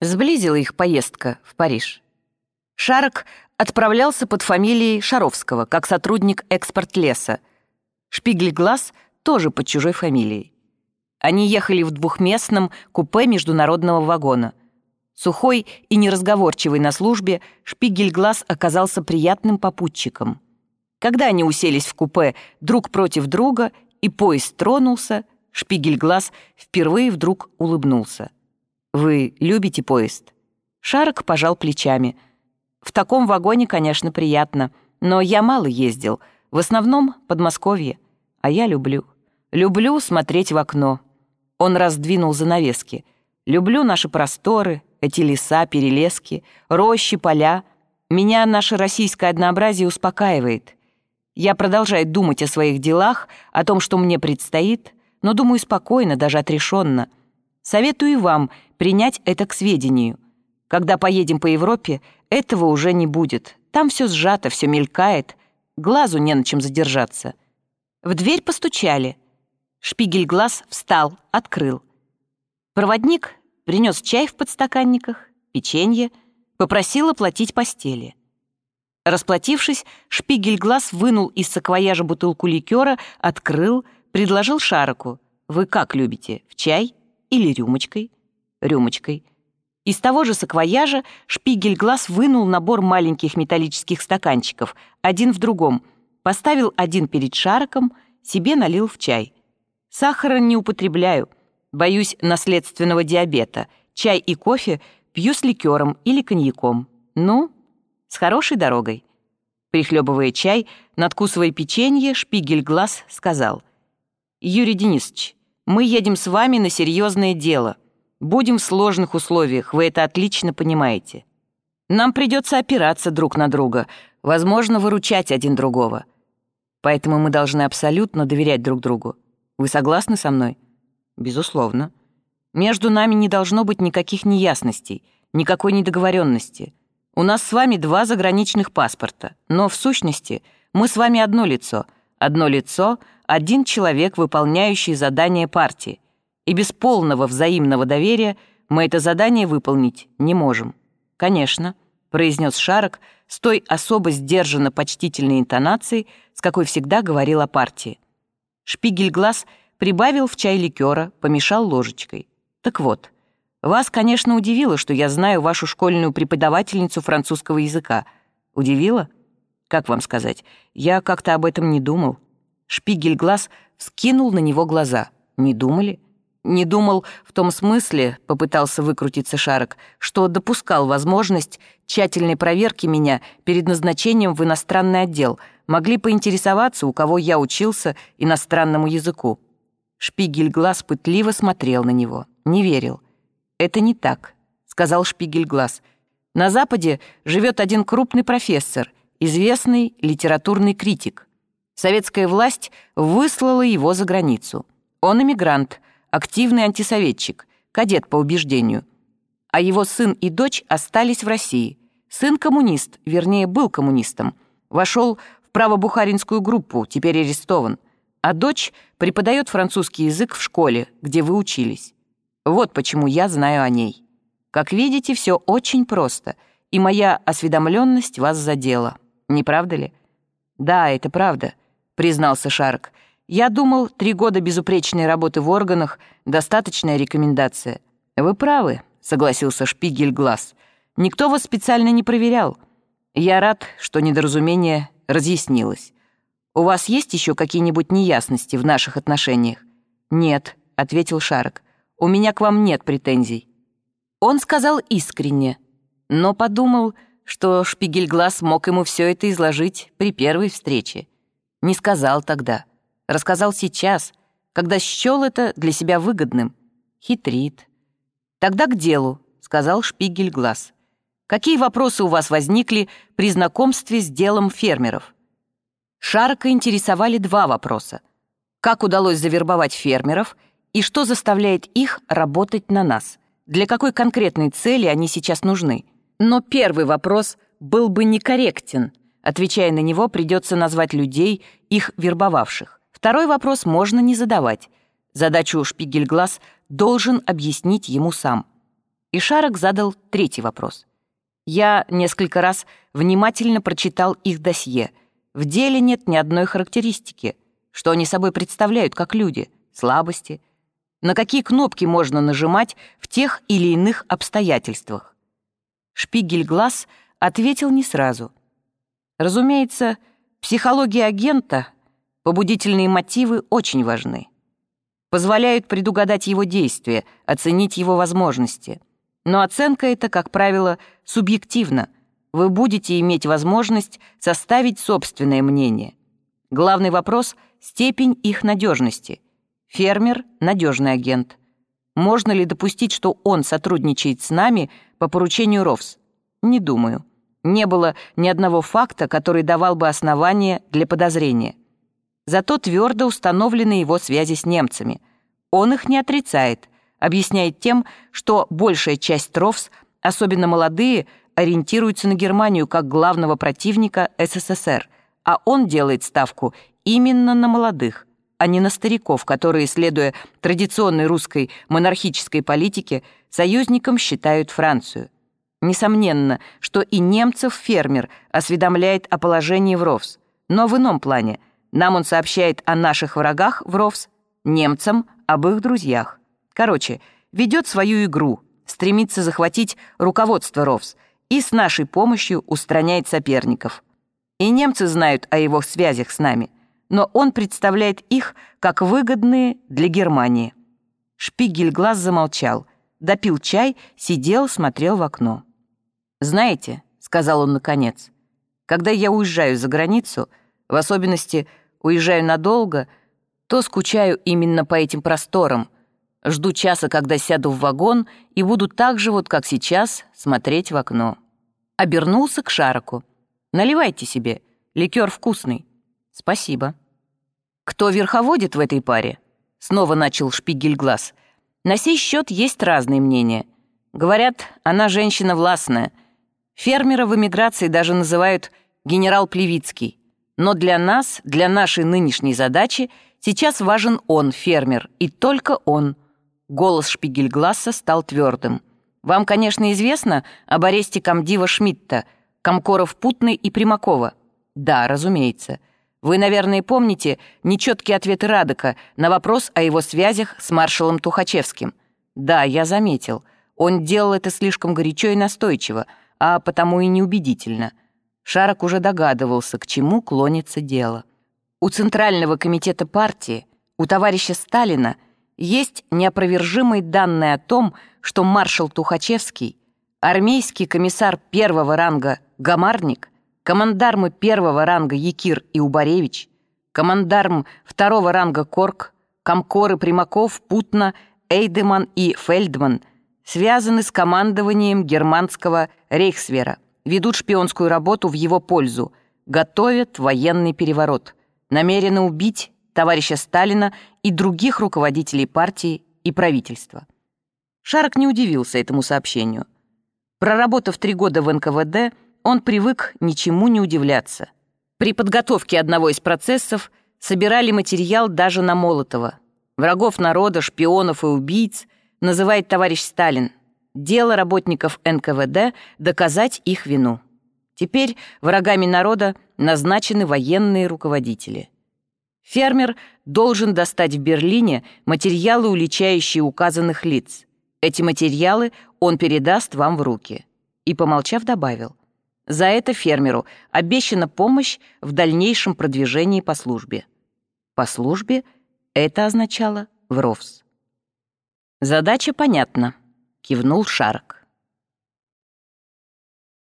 Сблизила их поездка в Париж. Шарок отправлялся под фамилией Шаровского, как сотрудник экспорт-леса. Шпигель-глаз тоже под чужой фамилией. Они ехали в двухместном купе международного вагона. Сухой и неразговорчивый на службе, Шпигель-глаз оказался приятным попутчиком. Когда они уселись в купе друг против друга, и поезд тронулся, Шпигель-глаз впервые вдруг улыбнулся. «Вы любите поезд?» Шарок пожал плечами. «В таком вагоне, конечно, приятно, но я мало ездил, в основном Подмосковье, а я люблю. Люблю смотреть в окно». Он раздвинул занавески. «Люблю наши просторы, эти леса, перелески, рощи, поля. Меня наше российское однообразие успокаивает. Я продолжаю думать о своих делах, о том, что мне предстоит, но думаю спокойно, даже отрешенно. Советую вам принять это к сведению. Когда поедем по Европе, этого уже не будет. Там все сжато, все мелькает, глазу не на чем задержаться. В дверь постучали. Шпигель глаз встал, открыл. Проводник принес чай в подстаканниках, печенье, попросил оплатить постели. Расплатившись, Шпигель глаз вынул из саквояжа бутылку ликера, открыл, предложил Шароку. «Вы как любите, в чай или рюмочкой?» «Рюмочкой». Из того же саквояжа Шпигель глаз вынул набор маленьких металлических стаканчиков, один в другом, поставил один перед Шароком, себе налил в чай. Сахара не употребляю. Боюсь наследственного диабета. Чай и кофе пью с ликером или коньяком. Ну, с хорошей дорогой. Прихлебывая чай, надкусывая печенье, шпигель глаз сказал. «Юрий Денисович, мы едем с вами на серьезное дело. Будем в сложных условиях, вы это отлично понимаете. Нам придется опираться друг на друга, возможно, выручать один другого. Поэтому мы должны абсолютно доверять друг другу. Вы согласны со мной? Безусловно. Между нами не должно быть никаких неясностей, никакой недоговоренности. У нас с вами два заграничных паспорта, но в сущности мы с вами одно лицо. Одно лицо, один человек, выполняющий задание партии. И без полного взаимного доверия мы это задание выполнить не можем. Конечно, произнес Шарок с той особо сдержанно почтительной интонацией, с какой всегда говорил о партии. Шпигель-глаз прибавил в чай ликера, помешал ложечкой. Так вот, вас, конечно, удивило, что я знаю вашу школьную преподавательницу французского языка. Удивило? Как вам сказать? Я как-то об этом не думал. Шпигель-глаз скинул на него глаза. Не думали? Не думал в том смысле, попытался выкрутиться Шарок, что допускал возможность тщательной проверки меня перед назначением в иностранный отдел. Могли поинтересоваться, у кого я учился иностранному языку. Шпигель глаз пытливо смотрел на него. Не верил. «Это не так», — сказал Шпигель глаз. «На Западе живет один крупный профессор, известный литературный критик. Советская власть выслала его за границу. Он эмигрант, активный антисоветчик, кадет по убеждению. А его сын и дочь остались в России. Сын коммунист, вернее, был коммунистом. Вошел в правобухаринскую группу, теперь арестован. А дочь преподает французский язык в школе, где вы учились. Вот почему я знаю о ней. Как видите, все очень просто, и моя осведомленность вас задела. Не правда ли? Да, это правда, признался Шарк. Я думал, три года безупречной работы в органах — достаточная рекомендация. Вы правы, согласился Шпигель Глаз. Никто вас специально не проверял. Я рад, что недоразумение разъяснилось. У вас есть еще какие-нибудь неясности в наших отношениях? Нет, ответил Шарок. У меня к вам нет претензий. Он сказал искренне, но подумал, что Шпигель-глаз мог ему все это изложить при первой встрече. Не сказал тогда — Рассказал сейчас, когда счел это для себя выгодным. Хитрит. «Тогда к делу», — сказал Шпигель Глаз. «Какие вопросы у вас возникли при знакомстве с делом фермеров?» Шарка интересовали два вопроса. Как удалось завербовать фермеров и что заставляет их работать на нас? Для какой конкретной цели они сейчас нужны? Но первый вопрос был бы некорректен. Отвечая на него, придется назвать людей, их вербовавших. Второй вопрос можно не задавать. Задачу Шпигельглаз должен объяснить ему сам. И Шарок задал третий вопрос. Я несколько раз внимательно прочитал их досье. В деле нет ни одной характеристики, что они собой представляют как люди, слабости, на какие кнопки можно нажимать в тех или иных обстоятельствах. Шпигель-глаз ответил не сразу. Разумеется, психология агента, побудительные мотивы очень важны. Позволяют предугадать его действия, оценить его возможности. Но оценка эта, как правило, субъективна. Вы будете иметь возможность составить собственное мнение. Главный вопрос — степень их надежности. Фермер — надежный агент. Можно ли допустить, что он сотрудничает с нами по поручению РОВС? Не думаю. Не было ни одного факта, который давал бы основания для подозрения. Зато твердо установлены его связи с немцами. Он их не отрицает, объясняет тем, что большая часть РОВС, особенно молодые, ориентируются на Германию как главного противника СССР, а он делает ставку именно на молодых, а не на стариков, которые, следуя традиционной русской монархической политике, союзником считают Францию. Несомненно, что и немцев фермер осведомляет о положении в РОВС, но в ином плане. Нам он сообщает о наших врагах в РОВС, немцам об их друзьях. Короче, ведет свою игру, стремится захватить руководство РОВС и с нашей помощью устраняет соперников. И немцы знают о его связях с нами но он представляет их как выгодные для Германии. Шпигель глаз замолчал, допил чай, сидел, смотрел в окно. «Знаете», — сказал он наконец, — «когда я уезжаю за границу, в особенности уезжаю надолго, то скучаю именно по этим просторам, жду часа, когда сяду в вагон и буду так же вот, как сейчас, смотреть в окно». Обернулся к Шароку. «Наливайте себе, ликер вкусный». «Спасибо». «Кто верховодит в этой паре?» Снова начал шпигель глаз. «На сей счет есть разные мнения. Говорят, она женщина властная. Фермера в эмиграции даже называют генерал Плевицкий. Но для нас, для нашей нынешней задачи, сейчас важен он, фермер, и только он». Голос Шпигельгласса стал твердым. «Вам, конечно, известно об аресте комдива Шмидта, комкоров Путны и Примакова?» «Да, разумеется. Вы, наверное, помните нечеткие ответы Радока на вопрос о его связях с маршалом Тухачевским. Да, я заметил. Он делал это слишком горячо и настойчиво, а потому и неубедительно. Шарок уже догадывался, к чему клонится дело. У Центрального комитета партии, у товарища Сталина, есть неопровержимые данные о том, что маршал Тухачевский, армейский комиссар первого ранга Гамарник – командармы первого ранга Якир и Убаревич, командарм второго ранга Корк, комкоры Примаков, Путна, Эйдеман и Фельдман связаны с командованием германского Рейхсвера, ведут шпионскую работу в его пользу, готовят военный переворот, намерены убить товарища Сталина и других руководителей партии и правительства. Шарок не удивился этому сообщению. Проработав три года в НКВД, он привык ничему не удивляться. При подготовке одного из процессов собирали материал даже на Молотова. Врагов народа, шпионов и убийц называет товарищ Сталин. Дело работников НКВД — доказать их вину. Теперь врагами народа назначены военные руководители. Фермер должен достать в Берлине материалы, уличающие указанных лиц. Эти материалы он передаст вам в руки. И, помолчав, добавил — за это фермеру обещана помощь в дальнейшем продвижении по службе. По службе это означало в РОВС. «Задача понятна», — кивнул Шарок.